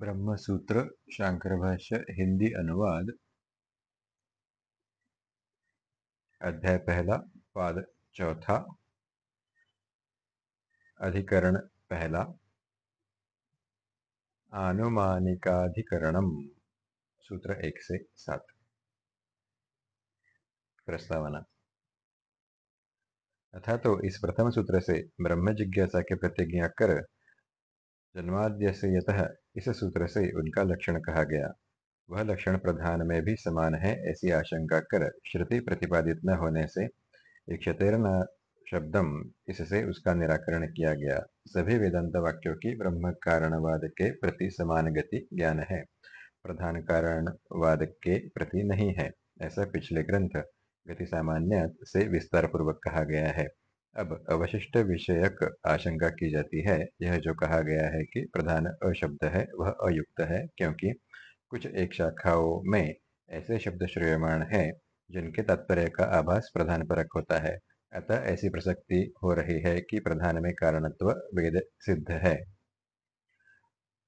ब्रह्म सूत्र शांकर भाष्य हिंदी अनुवाद। अध्याय पहला, पाद चौथा। अधिकरण पहला। आनुमानिकाधिकरणम, सूत्र एक से सात। प्रस्तावना। अथा तो इस प्रथम सूत्र से ब्रह्म जिज्ञासा के प्रतिज्ञा कर जन्माद्य से यतः इस सूत्र से उनका लक्षण कहा गया। वह लक्षण प्रधान में भी समान है, ऐसी आशंका कर श्रुति प्रतिपादित न होने से इक्षतेर्न शब्दम इससे उसका निराकरण किया गया। सभी वेदांत वाक्यों की ब्रह्म कारणवाद के प्रति समान गति ज्ञान है। प्रधान कारणवाद के प्रति नहीं है, ऐसा पिछले ग्रंथ गति सामान्य से विस्तार पूर्वक कहा गया है। अब अवशिष्ट विषयक आशंका की जाती है। यह जो कहा गया है कि प्रधान अशब्द है, वह अयुक्त है, क्योंकि कुछ एक शाखाओं में ऐसे शब्द श्रेयमाण है, जिनके तात्पर्य का आभास प्रधान परक होता है। अतः ऐसी प्रसक्ति हो रही है कि प्रधान में कारणत्व वेद सिद्ध है।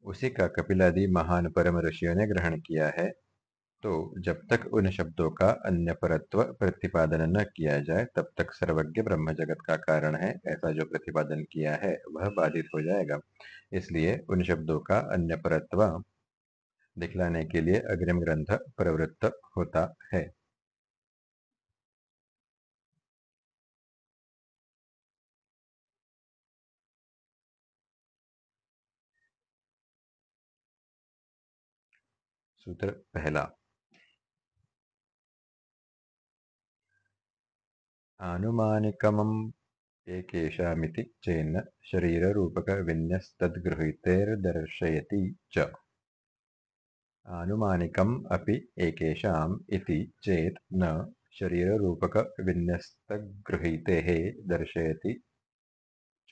उसी का कपिलादि महान परम ऋषियों ने ग्रहण किया है। तो जब तक उन शब्दों का अन्य परत्व प्रतिपादन न किया जाए, तब तक सर्वज्ञ ब्रह्म जगत का कारण है, ऐसा जो प्रतिपादन किया है, वह बाधित हो जाएगा। इसलिए उन शब्दों का अन्य परत्व दिखलाने के लिए अग्रिम ग्रंथ प्रवृत्त होता है। सूत्र पहला आनुमानिकमम् एकेषामिति चेन्न शरीररूपकविन्यस्तद्गृहीतेर्दर्शयति च। आनुमानिकम् अपि एकेषाम् इति चेत् न शरीररूपकविन्यस्तगृहीतेः दर्शयति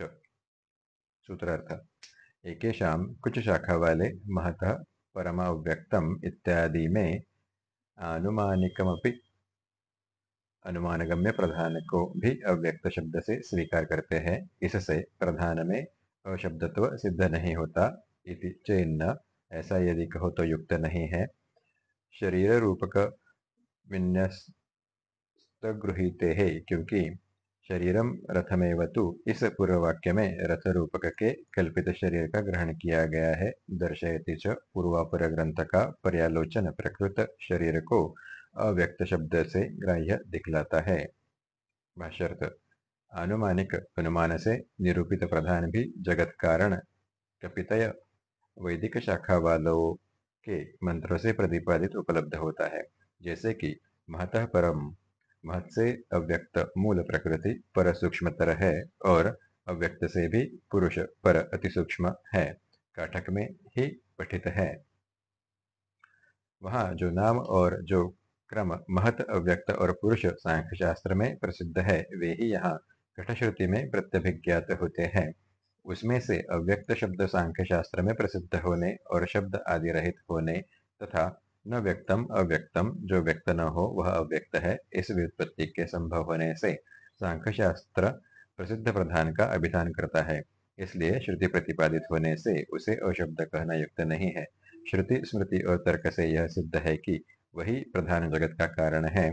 च। सूत्रार्थ। एकेषाम कुछ शाखा महतः परमाव्यक्तम इत्यादि में आनुमानिकमपि अनुमानगम्य प्रधान को भी अव्यक्त शब्द से स्वीकार करते हैं। इससे प्रधान में अशब्दत्व सिद्ध नहीं होता इति चेन्न। ऐसा यदि कहो तो युक्त नहीं है। शरीर रूपक विन्यस्तगृहीते है, क्योंकि शरीरम रथमेव तु। इस पूर्व वाक्य में रथ रूपक के कल्पित शरीर का ग्रहण किया गया है। दर्शयति च पूर्वापर ग्रंथ का पर्यालोचन प्रकृत शरीर को अव्यक्त शब्द से ग्राह्य दिखलाता है। भाष्यर्थ, आनुमानिक अनुमान से निरूपित प्रधान भी जगत कारण, कपितय वैदिक शाखा वालों के मंत्रों से प्रतिपादित उपलब्ध होता है। जैसे कि, महतः परम, महत से अव्यक्त मूल प्रकृति पर सूक्ष्मतर है और अव्यक्त से भी पुरुष पर अति सूक्ष्म है, काठक में ही पठित है। वहाँ जो नाम और जो क्रम, महत, अव्यक्त और पुरुष सांख्य शास्त्र में प्रसिद्ध है। वे ही यहाँ कठश्रुति में प्रत्यभिज्ञात होते हैं। उसमें से अव्यक्त शब्द सांख्य शास्त्र में प्रसिद्ध होने और शब्द आदि रहित होने तथा न व्यक्तम अव्यक्तम जो व्यक्त न हो वह अव्यक्त है इस व्युत्पत्ति के संभव होने से सांख्य शास्त्र प्रसिद्ध प्रधान का अभिधान करता है। इसलिए श्रुति प्रतिपादित होने से उसे अशब्द कहना युक्त नहीं है। श्रुति, स्मृति और तर्क से यह सिद्ध है कि वही प्रधान जगत का कारण है।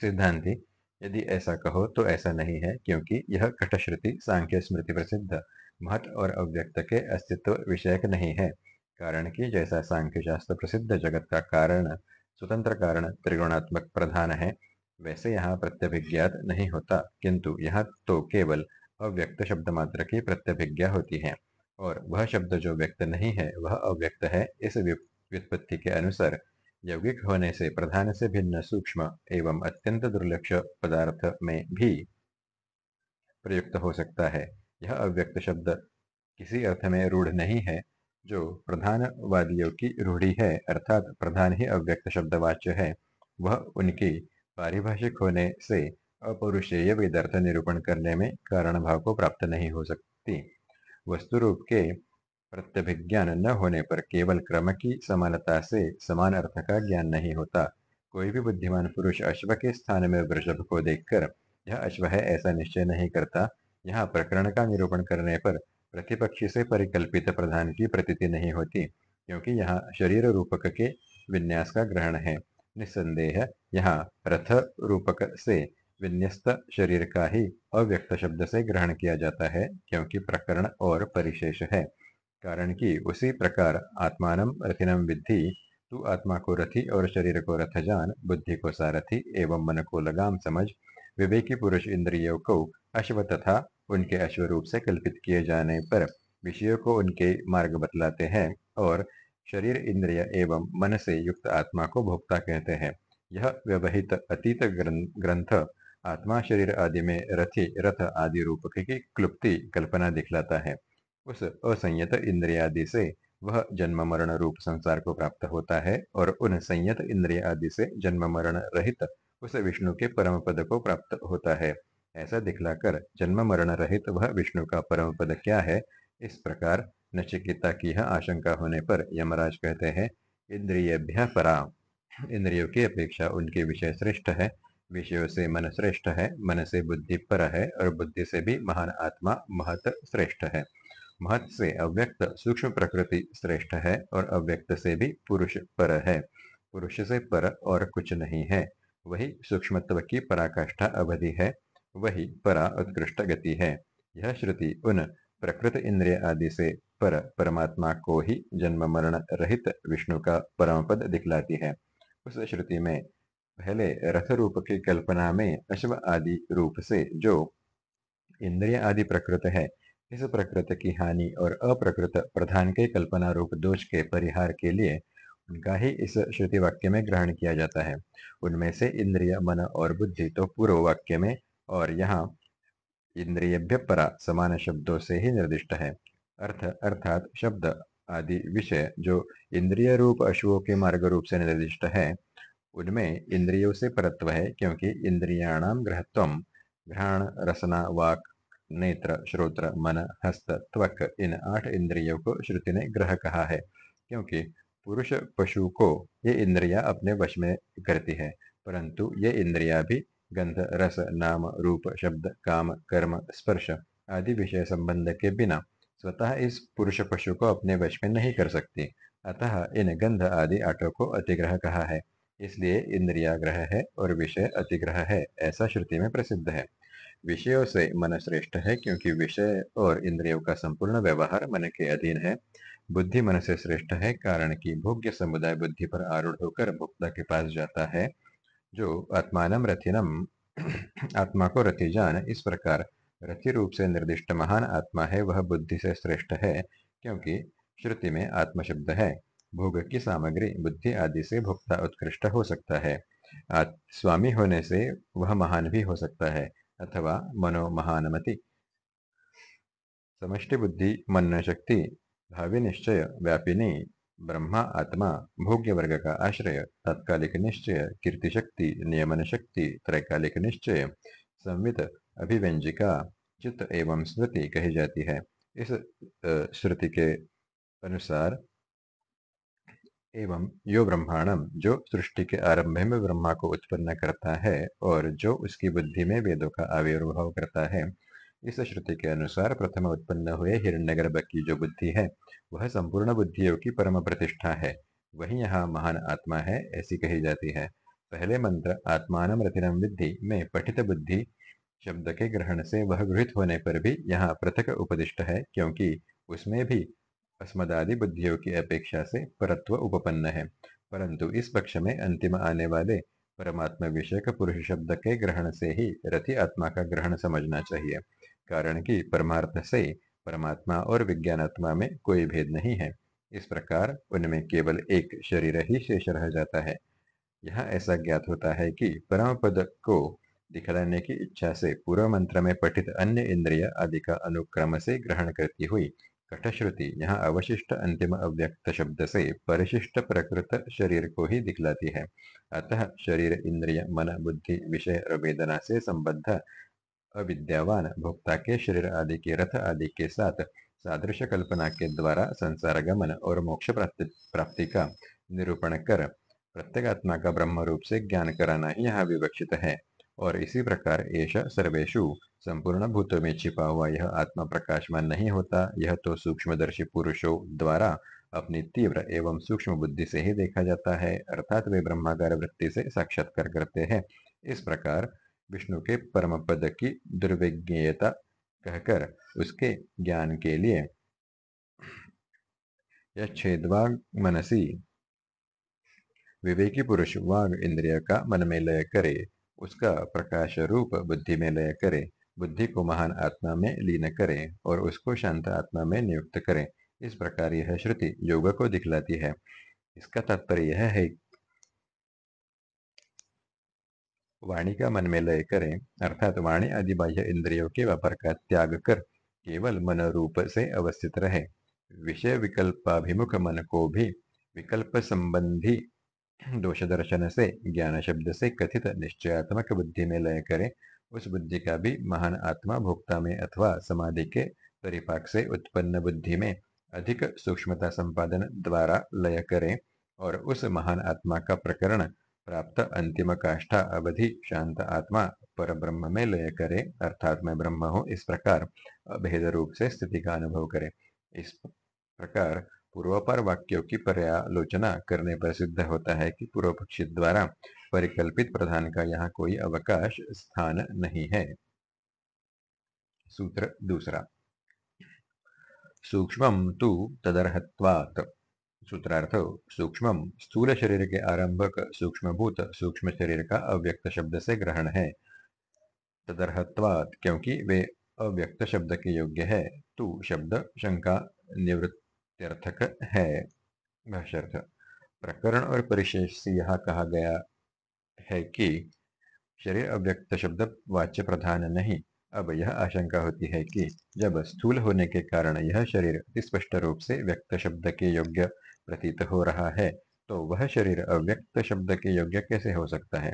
सिद्धांति, यदि ऐसा कहो तो ऐसा नहीं है, क्योंकि यह कटश्रुति सांख्य स्मृति प्रसिद्ध, महत और अव्यक्त के अस्तित्व विषयक नहीं है। कारण कि जैसा सांख्य शास्त्र प्रसिद्ध जगत का कारण, स्वतंत्र कारण, त्रिगुणात्मक प्रधान है, वैसे यहाँ प्रत्यभिज्ञात नहीं होता, किंतु यहाँ तो केवल अव्यक्त शब्द मात्र की प्रत्यभिज्ञा होती है, और वह शब्द जो व्यक्त नहीं है, वह अव्यक्त है इस व्युत्पत्ति के अनुसार। यौगिक होने से प्रधान से भिन्न सूक्ष्म एवं अत्यंत दुर्लक्ष पदार्थ में भी प्रयुक्त हो सकता है। यह अव्यक्त शब्द किसी अर्थ में रूढ़ नहीं है, जो प्रधानवादियों की रूढ़ी है, अर्थात प्रधान ही अव्यक्त शब्द वाच्य है। वह उनकी पारिभाषिक होने से अपौरुषेय वेदार्थ निरूपण करने में कारण भाव को प्राप्त नहीं हो सकती। वस्तु रूप के प्रत्यभिज्ञान न होने पर केवल क्रम की समानता से समान अर्थ का ज्ञान नहीं होता। कोई भी बुद्धिमान पुरुष अश्व के स्थान में वृषभ को देखकर, यह अश्व है, ऐसा निश्चय नहीं करता। यहाँ प्रकरण का निरूपण करने पर प्रतिपक्षी से परिकल्पित प्रधान की प्रतीति नहीं होती, क्योंकि यहाँ शरीर रूपक के विन्यास का ग्रहण है। निस्संदेह, यहाँ रथ रूपक से विन्यस्त शरीर का ही अव्यक्त शब्द से ग्रहण किया जाता है, क्योंकि प्रकरण और परिशेष है। कारण कि उसी प्रकार आत्मान रथिनम विद्धि, तू आत्मा को रथी और शरीर को रथ जान बुद्धि को सारथी एवं मन को लगाम समझ, विवेकी पुरुष इंद्रियों को अश्व तथा उनके अश्व रूप से कल्पित किए जाने पर विषयों को उनके मार्ग बतलाते हैं और शरीर, इंद्रिय एवं मन से युक्त आत्मा को भोक्ता कहते हैं। यह व्यवहित अतीत ग्रंथ, आत्मा, शरीर आदि में रथी, रथ आदि रूप की क्लुप्ति कल्पना दिखलाता है। उस असंयत इंद्रियादि से वह जन्म मरण रूप संसार को प्राप्त होता है और उन संयत इंद्रिय आदि से जन्म मरण रहित उस विष्णु के परम पद को प्राप्त होता है। ऐसा दिखलाकर जन्म मरण रहित वह विष्णु का परम पद क्या है? इस प्रकार नचिकिता की यह आशंका होने पर यमराज कहते हैं, इंद्रियभ्य परा इंद्रियों की अपेक्षा उनके विषय श्रेष्ठ है। विषयों से मन श्रेष्ठ है, मन से बुद्धि पर है और बुद्धि से भी महान आत्मा महत श्रेष्ठ है। महत से अव्यक्त सूक्ष्म प्रकृति श्रेष्ठ है और अव्यक्त से भी पुरुष पर है। पुरुष से पर और कुछ नहीं है। वही सूक्ष्मत्व की पराकाष्ठा अवधि है, वही परा उत्कृष्ट गति है। यह श्रुति उन प्रकृत इंद्रिय आदि से पर परमात्मा को ही जन्म मरण रहित विष्णु का परम पद दिखलाती है। उस श्रुति में पहले रथ रूप की कल्पना में अश्व आदि रूप से जो इंद्रिय आदि प्रकृत है इस प्रकृत की हानि और अप्रकृत प्रधान के कल्पना रूप दोष के परिहार के लिए उनका ही इस श्रुति वाक्य में ग्रहण किया जाता है। उनमें से इंद्रिय, मन और बुद्धि तो पूर्व वाक्य में और यहाँ इंद्रियभ्य परा समान शब्दों से ही निर्दिष्ट है। अर्थ, अर्थात शब्द आदि विषय जो इंद्रिय रूप अशुओं के मार्ग रूप से निर्दिष्ट है, उनमें इंद्रियों से परत्व है क्योंकि इंद्रियाणाम ग्रहत्व, घ्राण, रसना, वाक नेत्र, श्रोत्र, मन, हस्त, त्वक, इन आठ इंद्रियों को श्रुति ने ग्रह कहा है, क्योंकि पुरुष पशु को ये इंद्रिया अपने वश में करती है, परंतु ये इंद्रिया भी गंध, रस, नाम, रूप, शब्द, काम, कर्म, स्पर्श आदि विषय संबंध के बिना स्वतः इस पुरुष पशु को अपने वश में नहीं कर सकती। अतः इन गंध आदि आठों को अतिग्रह कहा है, इसलिए इंद्रिया ग्रह है और विषय अतिग्रह है, ऐसा श्रुति में प्रसिद्ध है। विषयों से मन श्रेष्ठ है क्योंकि विषय और इंद्रियों का संपूर्ण व्यवहार मन के अधीन है। बुद्धि मन से श्रेष्ठ है कारण कि भोग्य समुदाय बुद्धि पर आरूढ़ होकर भोक्ता के पास जाता है, जो आत्मान रथिनम, आत्मा को रथी जान, इस प्रकार रथि रूप से निर्दिष्ट महान आत्मा है, वह बुद्धि से श्रेष्ठ है, क्योंकि श्रुति में आत्मशब्द है। भोग की सामग्री, बुद्धि आदि से भोक्ता उत्कृष्ट हो सकता है। स्वामी होने से वह महान भी हो सकता है। अथवा मनो महानमति समष्टि बुद्धि मन शक्ति भावी निश्चय व्यापिनी, ब्रह्मा, आत्मा भोग्य वर्ग का आश्रय, तात्कालिक निश्चय कीर्ति शक्ति नियमन शक्ति त्रैकालिक निश्चय, संवित अभिव्यंजिका चित्त एवं स्मृति कही जाती है। इस श्रुति के अनुसार एवं यो ब्रह्मांडम जो सृष्टि के आरंभ में ब्रह्मा को उत्पन्न करता है और जो उसकी बुद्धि में वेदों का आविर्भाव करता है, इस श्रुति के अनुसार प्रथम उत्पन्न हुए हिरण्यगर्भ की जो बुद्धि है, वह संपूर्ण बुद्धियों की परम प्रतिष्ठा है। वही यहाँ महान आत्मा है, ऐसी कही जाती है। पहले मंत्र, आत्मान रथिनम विद्धि, में पठित बुद्धि शब्द के ग्रहण से वह गृहित होने पर भी यहाँ पृथक उपदिष्ट है, क्योंकि उसमें भी अस्मदादि बुद्धियों की अपेक्षा से परत्व उपपन्न है। परंतु इस पक्ष में अंतिम आने वाले परमात्मा विषय पुरुष शब्द के ग्रहण से ही रति आत्मा का ग्रहण समझना चाहिए। कारण कि परमार्थ से परमात्मा और विज्ञानात्मा में कोई भेद नहीं है। इस प्रकार उनमें केवल एक शरीर ही शेष रह जाता है। यहाँ ऐसा ज्ञात होता है कि परम पद को दिखलाने की इच्छा से पूर्व मंत्र में पठित अन्य इंद्रिय आदि का अनुक्रम से ग्रहण करती हुई कठश्रुति, यहाँ अवशिष्ट अंतिम अव्यक्त शब्द से परिशिष्ट प्रकृत शरीर को ही दिखलाती है। अतः शरीर, इंद्रिय, मन, बुद्धि, विषय और वेदना से संबद्ध अविद्यावान भोक्ता के शरीर आदि के रथ आदि के साथ सादृश कल्पना के द्वारा संसार गमन और मोक्ष प्राप्ति प्राप्ति का निरूपण कर प्रत्येगात्मा का ब्रह्म रूप से ज्ञान कराना यहाँ विवक्षित है। और इसी प्रकार ऐश सर्वेशु संपूर्ण भूतों में छिपा हुआ यह आत्मा प्रकाशमान नहीं होता। यह तो सूक्ष्मदर्शी पुरुषों द्वारा अपनी तीव्र एवं सूक्ष्म बुद्धि से ही देखा जाता है, अर्थात वे ब्रह्माकार वृत्ति से साक्षात्कार करते हैं। इस प्रकार विष्णु के परम पद की दुर्विज्ञता कहकर उसके ज्ञान के लिए यह मनसी विवेकी पुरुष वाघ इंद्रिय का मन में लय करे। उसका प्रकाश रूप बुद्धि में लय करे, बुद्धि को महान आत्मा में लीन करे और उसको शांत आत्मा में नियुक्त करे। इस प्रकार यह श्रुति योग को दिखलाती है। इसका तात्पर्य यह है वाणी का मन में लय करें, अर्थात वाणी आदि बाह्य इंद्रियों के व्यापार का त्याग कर केवल मन रूप से अवस्थित रहे। विषय विकल्पाभिमुख मन को भी विकल्प संबंधी दोष दर्शन से ज्ञान शब्द से कथित निश्चयात्मक बुद्धि में लय करे, उस बुद्धि का भी महान आत्मा भोक्ता में अथवा समाधि के परिपाक से उत्पन्न बुद्धि में अधिक सूक्ष्मता संपादन द्वारा लय करे और उस महान आत्मा का प्रकरण प्राप्त अंतिम काष्ठा अवधि शांत आत्मा पर ब्रह्म में लय करे, अर्थात मैं ब्रह्म हूँ, इस प्रकार अभेद रूप से स्थिति का अनुभव करे। इस प्रकार पूर्वपर वाक्यों की पर्यालोचना करने पर सिद्ध होता है कि पूर्व पक्षी द्वारा परिकल्पित प्रधान का यहाँ कोई अवकाश स्थान नहीं है। सूत्र दूसरा। सूक्ष्म तु तदर्हत्वात्। सूत्रार्थ, सूक्ष्म स्थूल शरीर के आरंभक सूक्ष्मभूत सूक्ष्म शरीर का अव्यक्त शब्द से ग्रहण है। तदर्हत्वात् क्योंकि वे अव्यक्त शब्द के योग्य है। तू शब्द शंका निवृत्त इत्यर्थक है। भाष्यर्थ प्रकरण और परिशेष से यहाँ कहा गया है कि शरीर अव्यक्त शब्द वाच्य प्रधान नहीं। अब यह आशंका होती है कि जब स्थूल होने के कारण यह शरीर स्पष्ट रूप से व्यक्त शब्द के योग्य प्रतीत हो रहा है तो वह शरीर अव्यक्त शब्द के योग्य कैसे हो सकता है?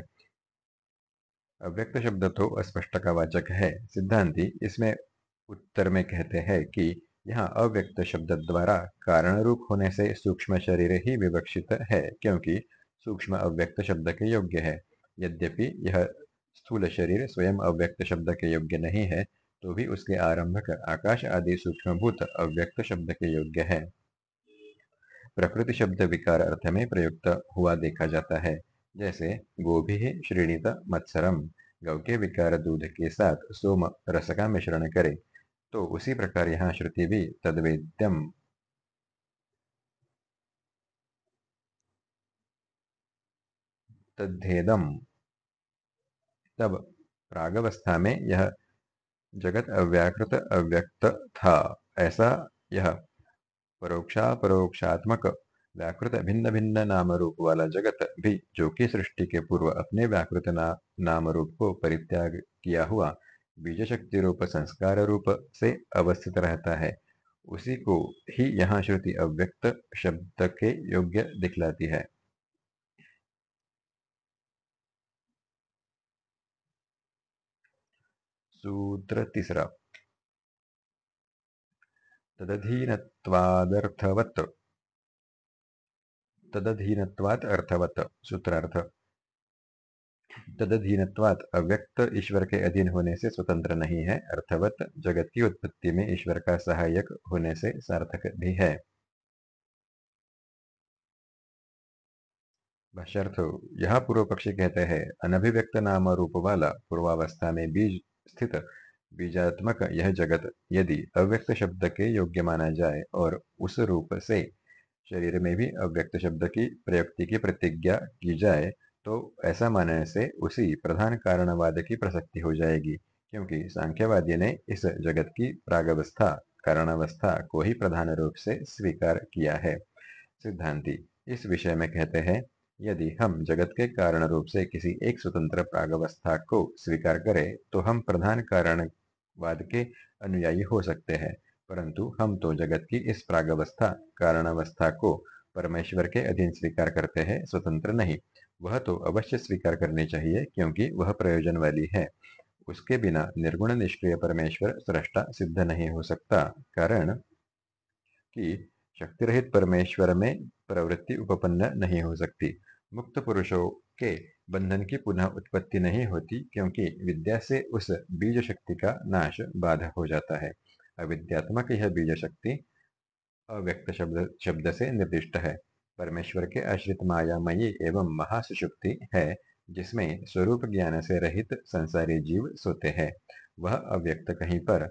अव्यक्त शब्द तो अस्पष्ट का वाचक है। सिद्धांति इसमें उत्तर में कहते हैं कि यहाँ अव्यक्त शब्द द्वारा कारण रूप होने से सूक्ष्म शरीर ही विवक्षित है, क्योंकि सूक्ष्म अव्यक्त शब्द के योग्य है। यद्यपि यह स्थूल शरीर स्वयं अव्यक्त शब्द के योग्य नहीं है तो भी उसके आरंभक आकाश आदि सूक्ष्मभूत अव्यक्त शब्द के योग्य है। प्रकृति शब्द विकार अर्थ में प्रयुक्त हुआ देखा जाता है, जैसे गोभी श्रेणीत मत्सरम, गौ के विकार दूध के साथ सोम रस का मिश्रण करे। तो उसी प्रकार यहाँ श्रुति भी तद्वेद्यम। तद्धेदम तब प्रागवस्था में यह जगत अव्याकृत अव्यक्त था। ऐसा यह परोक्षा परोक्षात्मक व्याकृत भिन्न भिन्न नाम रूप वाला जगत भी जो कि सृष्टि के पूर्व अपने व्याकृत ना, नाम रूप को परित्याग किया हुआ बीज शक्ति रूप, संस्कार रूप से अवस्थित रहता है। उसी को ही यहाँ श्रुति अव्यक्त शब्द के योग्य दिखलाती है। सूत्र तीसरा। तदधीनत्वादर्थवत्। तदधीनत्वात् अर्थवत्, सूत्रार्थ। तदधीनत्वात् अव्यक्त ईश्वर के अधीन होने से स्वतंत्र नहीं है, अर्थवत जगत की उत्पत्ति में ईश्वर का सहायक होने से सार्थक भी है। यह पूर्व पक्षी कहते हैं, अनभिव्यक्त नाम रूप वाला पूर्वावस्था में बीज स्थित बीजात्मक यह जगत यदि अव्यक्त शब्द के योग्य माना जाए और उस रूप से शरीर में भी अव्यक्त शब्द की प्रयुक्ति की प्रतिज्ञा की जाए तो ऐसा मानने से उसी प्रधान कारणवाद की प्रसक्ति हो जाएगी, क्योंकि सांख्यवादी ने इस जगत की प्रागवस्था, कारणावस्था को ही प्रधान रूप से स्वीकार किया है। सिद्धांति, इस विषय में कहते हैं, यदि हम जगत के कारण रूप से किसी एक स्वतंत्र प्रागवस्था को स्वीकार करें तो हम प्रधान कारणवाद के अनुयायी हो सकते हैं, परंतु हम तो जगत की इस प्रागवस्था, कारणावस्था को परमेश्वर के अधीन स्वीकार करते हैं, स्वतंत्र नहीं। वह तो अवश्य स्वीकार करनी चाहिए, क्योंकि वह प्रयोजन वाली है। उसके बिना निर्गुण निष्क्रिय परमेश्वर सृष्टा सिद्ध नहीं हो सकता। कारण कि शक्ति रहित परमेश्वर में प्रवृत्ति उपपन्न नहीं हो सकती। मुक्त पुरुषों के बंधन की पुनः उत्पत्ति नहीं होती, क्योंकि विद्या से उस बीज शक्ति का नाश बाधा हो जाता है। अविद्यात्मक यह बीज शक्ति अव्यक्त शब्द शब्द से निर्दिष्ट है। परमेश्वर के आश्रित मायामयी एवं महासुषुप्ति है, जिसमें स्वरूप ज्ञान से रहित संसारी जीव सोते हैं। वह अव्यक्त कहीं पर,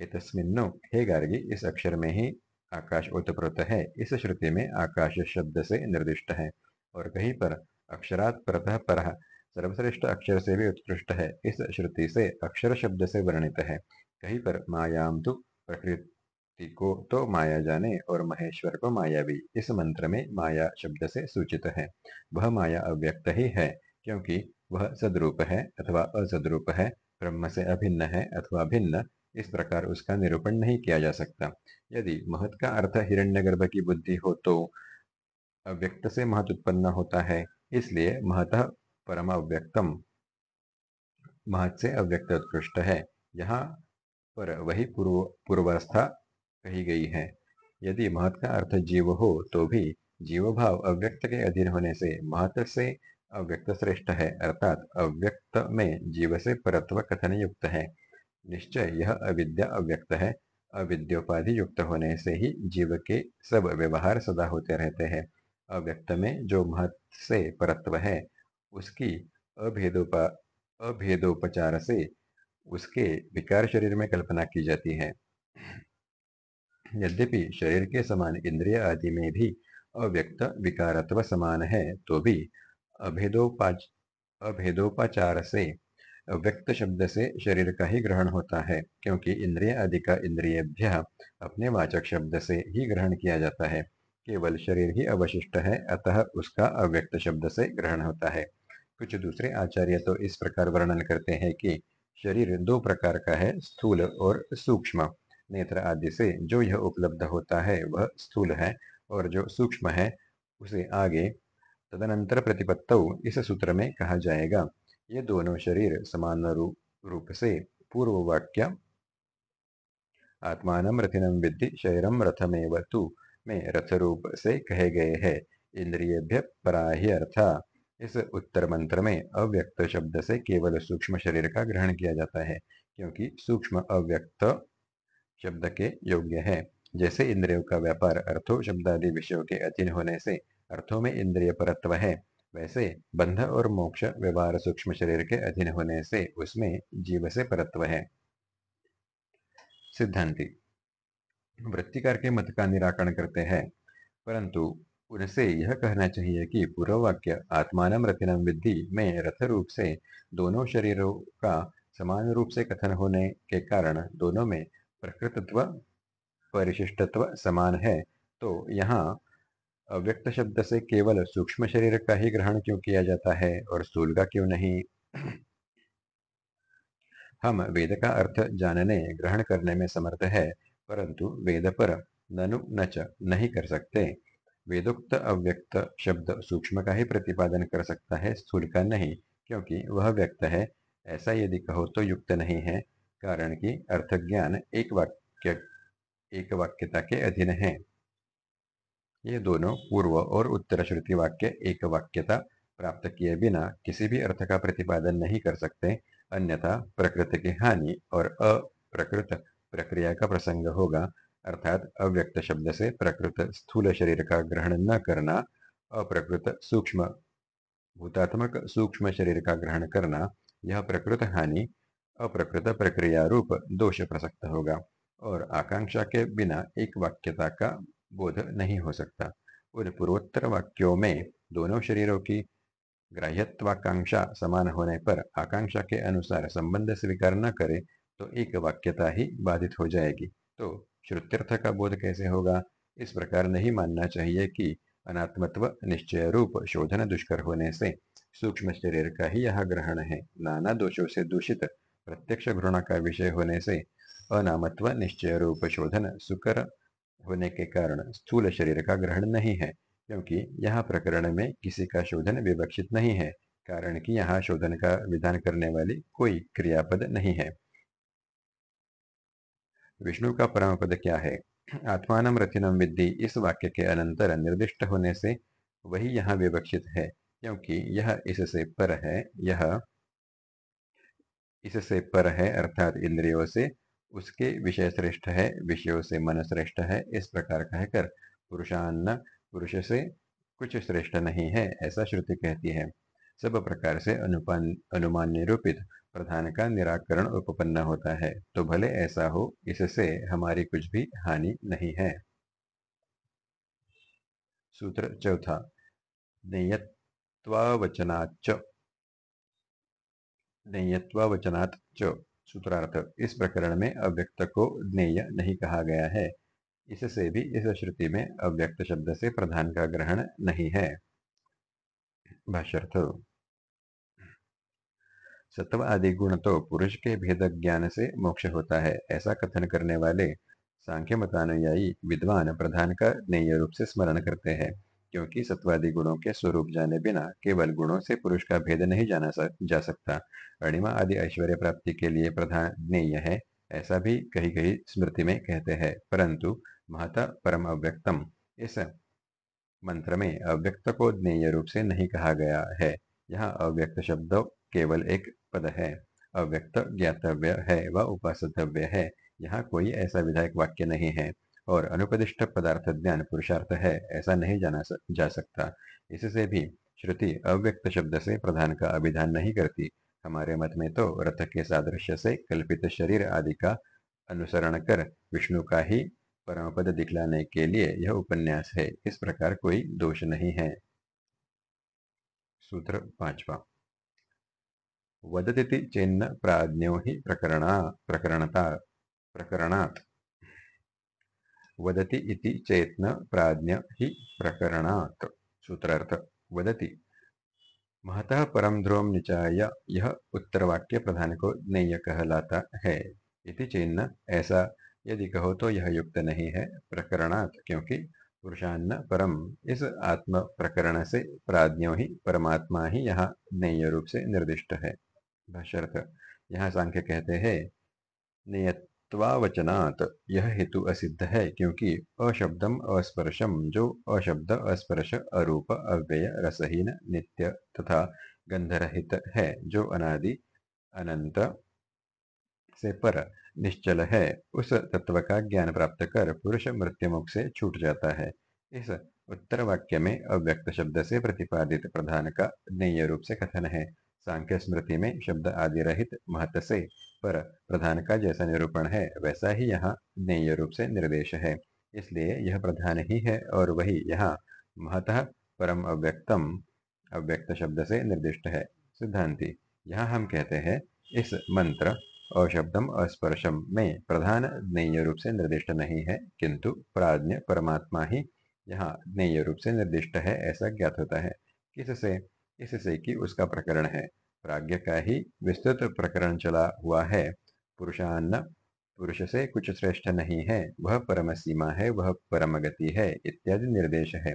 एतस्मिन्नु, हे गार्गी, इस अक्षर में ही आकाश उत्प्रोत है। इस श्रुति में आकाश शब्द से निर्दिष्ट है और कहीं पर, अक्षरात प्रतः पर, सर्वश्रेष्ठ अक्षर से भी उत्कृष्ट है। इस श्रुति से अक्षर शब्द से वर्णित है। कहीं पर मायाम तो प्रकृति को तो माया जाने और महेश्वर को माया भी। इस मंत्र में माया शब्द से सूचित है। वह माया अव्यक्त ही है, क्योंकि वह सदरूप है अथवा असदरूप है, ब्रह्म से अभिन्न है अथवा भिन्न, इस प्रकार उसका निरूपण नहीं किया जा सकता। यदि महत का अर्थ हिरण्यगर्भ की बुद्धि हो तो अव्यक्त से महत उत्पन्न होता है, इसलिए महतः परम अव्यक्तम। महत से अव्यक्त उत्कृष्ट है। यहाँ पर वही पूर्व पूर्वावस्था कही गई है। यदि महत का अर्थ जीव हो तो भी जीव भाव अव्यक्त के अधीन होने से महत से अव्यक्त श्रेष्ठ है, अर्थात अव्यक्त में जीव से परत्व कथन युक्त है। निश्चय यह अविद्या अव्यक्त है। अविद्योपाधि युक्त होने से ही जीव के सब व्यवहार सदा होते रहते हैं। अव्यक्त में जो महत से परत्व है, उसकी अभेदोपा, अभेदोपचार से उसके विकार शरीर में कल्पना की जाती है। यद्यपि शरीर के समान इंद्रिय आदि में भी अव्यक्त विकारत्व समान है तो भी अभेदोपाच, अभेदोपाचार से अव्यक्त शब्द से शरीर का ही ग्रहण होता है, क्योंकि इंद्रिय आदि का इंद्रियभ्य अपने वाचक शब्द से ही ग्रहण किया जाता है, केवल शरीर ही अवशिष्ट है, अतः उसका अव्यक्त शब्द से ग्रहण होता है। कुछ दूसरे आचार्य तो इस प्रकार वर्णन करते हैं कि शरीर दो प्रकार का है, स्थूल और सूक्ष्म। नेत्र आदि से जो यह उपलब्ध होता है वह स्थूल है और जो सूक्ष्म है उसे आगे तदनंतर प्रतिपत्त इस सूत्र में कहा जाएगा। ये दोनों शरीर समान रूप, रूप से पूर्व वाक्य आत्मान रथिनम विद्धि शरीरम रथमेव तु में रथ रूप से कहे गए है। इंद्रियभ्य पराह्य अर्था इस उत्तर मंत्र में अव्यक्त शब्द से केवल सूक्ष्म शरीर का ग्रहण किया जाता है क्योंकि सूक्ष्म अव्यक्त शब्द के योग्य है। जैसे इंद्रियों का व्यापार अर्थों शब्दादि विषयों के अधीन होने से अर्थों में इंद्रिय परत्व है। वैसे बंध और मोक्ष व्यवहार सूक्ष्म शरीर के अधीन होने से उसमें जीव से परत्व है। सिद्धांति। वृत्तिकार के मत का निराकरण करते हैं। परंतु उनसे यह कहना चाहिए कि पूर्व वाक्य रथिनम विद्धि में रथ रूप से दोनों शरीरों का समान रूप से कथन होने के कारण दोनों में प्रकृतत्व, परिशिष्टत्व समान है। तो यहाँ अव्यक्त शब्द से केवल सूक्ष्म शरीर का ही ग्रहण क्यों किया जाता है और स्थूल का क्यों नहीं? हम वेद का अर्थ जानने, ग्रहण करने में समर्थ है, परंतु वेद पर ननु नच नहीं कर सकते। वेदोक्त अव्यक्त शब्द सूक्ष्म का ही प्रतिपादन कर सकता है, स्थूल का नहीं, क्योंकि वह व्यक्त है। ऐसा यदि कहो तो युक्त नहीं है। कारण कि अर्थ ज्ञान एक वाक्य, एक वाक्यता के अधीन है। ये दोनों पूर्व और उत्तर श्रुति वाक्य एक वाक्यता प्राप्त किए बिना किसी भी अर्थ का प्रतिपादन नहीं कर सकते, अन्यथा प्रकृति की हानि और अप्रकृत प्रक्रिया का प्रसंग होगा। अर्थात अव्यक्त शब्द से प्रकृत स्थूल शरीर का ग्रहण न करना, अप्रकृत सूक्ष्म, भूतात्मक सूक्ष्म शरीर का ग्रहण करना, यह प्रकृत हानि अप्रकृत प्रक्रिया रूप दोष प्रसक्त होगा और आकांक्षा के बिना एक वाक्यता का बोध नहीं हो सकता। उन पूर्वोत्तर वाक्यों में दोनों शरीरों की ग्राह्यत्वाकांक्षा समान होने पर आकांक्षा के अनुसार संबंध स्वीकार न करे तो एक वाक्यता ही बाधित हो जाएगी। तो श्रुत्यर्थ का बोध कैसे होगा? इस प्रकार नहीं मानना चाहिए कि अनात्मत्व निश्चय रूप शोधन दुष्कर होने से सूक्ष्म शरीर का ही यह ग्रहण है। नाना दोषों से दूषित प्रत्यक्ष घृणा का विषय होने से अनामत्व, निश्चय रूप शोधन, सुकर होने के कारण स्थूल शरीर का ग्रहण नहीं है, क्योंकि यहाँ प्रकरण में किसी का शोधन विवक्षित नहीं है, कारण कि यहाँ शोधन का विधान करने वाली कोई क्रियापद नहीं है। विष्णु का परम पद क्या है? आत्मान रथिनम विद्धि इस वाक्य के अनंतर निर्दिष्ट होने से वही यहाँ विवक्षित है, क्योंकि यह इससे पर है, यह इससे पर है अर्थात इंद्रियों से, उसके विषय श्रेष्ठ है, विषयों से मन श्रेष्ठ है, इस प्रकार कहकर पुरुषान्न पुरुष से कुछ श्रेष्ठ नहीं है, ऐसा श्रुति कहती है। सब प्रकार से अनुपान अनुमान निरूपित प्रधान का निराकरण उपपन्न होता है तो भले ऐसा हो, इससे हमारी कुछ भी हानि नहीं है। सूत्र चौथा नेयत्वावचनाच नेयत्वावचनात् च सूत्रार्थ। इस प्रकरण में अव्यक्त को ज्ञेय नहीं कहा गया है। इससे भी इस श्रुति में अव्यक्त शब्द से प्रधान का ग्रहण नहीं है। भाष्यर्थ। सत्व आदि गुण तो पुरुष के भेद ज्ञान से मोक्ष होता है। ऐसा कथन करने वाले सांख्य मतानुयायी विद्वान प्रधान का ज्ञेय रूप से स्मरण करते हैं। क्योंकि सत्वादि गुणों के स्वरूप जाने बिना केवल गुणों से पुरुष का भेद नहीं जाना जा सकता। अणिमा आदि ऐश्वर्य प्राप्ति के लिए प्रधान ज्ञेय है, ऐसा भी कही कही स्मृति में कहते हैं। परंतु महता परम अव्यक्तम, इस मंत्र में अव्यक्त को ज्ञेय रूप से नहीं कहा गया है। यहाँ अव्यक्त शब्द केवल एक पद है। अव्यक्त ज्ञातव्य है व उपासतव्य है। यहाँ कोई ऐसा विधायक वाक्य नहीं है। और अनुपदिष्ट पदार्थ ज्ञान पुरुषार्थ है, ऐसा नहीं जाना जा सकता। इससे भी श्रुति अव्यक्त शब्द से प्रधान का अभिधान नहीं करती। हमारे मत में तो रथ के सादृश्य से कल्पित शरीर आदि का अनुसरण कर विष्णु का ही परम पद दिखलाने के लिए यह उपन्यास है। इस प्रकार कोई दोष नहीं है। सूत्र पांचवा। वदति चेन्न प्राज्ञो ही प्रकरणा, प्रकरणता, प्रकरणात् वदति इति चेतन प्राज्ञ ही प्रकरणात्। सूत्रार्थ, वदति। महतः परम ध्रुवम निचाय यह उत्तर वाक्य प्रधान को ज्ञेय कहलाता है इति चिन्ह ऐसा यदि कहो तो यह युक्त नहीं है प्रकरणात्, क्योंकि पुरुषान्न परम इस आत्म प्रकरण से प्राज्ञो ही परमात्मा ही यहाँ ज्ञेय रूप से निर्दिष्ट है। भाष्यर्थ यहाँ सांख्य कहते हैं नियत त्वावचनात्। यह हेतु असिद्ध है क्योंकि अशब्दम अस्पर्शम, जो अशब्द अस्पर्श, अरूप, अव्यय, रसहीन, नित्य तथा गंधरहित है, जो अनादि अनंत से पर निश्चल है, उस तत्व का ज्ञान प्राप्त कर पुरुष मृत्युमुख से छूट जाता है। इस उत्तर वाक्य में अव्यक्त शब्द से प्रतिपादित प्रधान का ज्ञेय रूप से कथन है। सांख्य स्मृति में शब्द आदि रहित महत्व से पर प्रधान का जैसा निरूपण है, वैसा ही यहाँ ज्ञेय रूप से निर्देश है। इसलिए यह प्रधान ही है और वही यहाँ महतः परम अव्यक्तम, अव्यक्त शब्द से निर्दिष्ट है। सिद्धांति, यहाँ हम कहते हैं, इस मंत्र अशब्दम अस्पर्शम में प्रधान ज्ञेय रूप से निर्दिष्ट नहीं है, किंतु प्राज्ञ परमात्मा ही यहाँ ज्ञेय रूप से निर्दिष्ट है, ऐसा ज्ञात होता है। किससे? इससे कि उसका प्रकरण है। प्राज्ञ का ही विस्तृत प्रकरण चला हुआ है। पुरुषान्न पुरुष से कुछ श्रेष्ठ नहीं है, वह परम सीमा है, वह परम गति है, इत्यादि निर्देश है।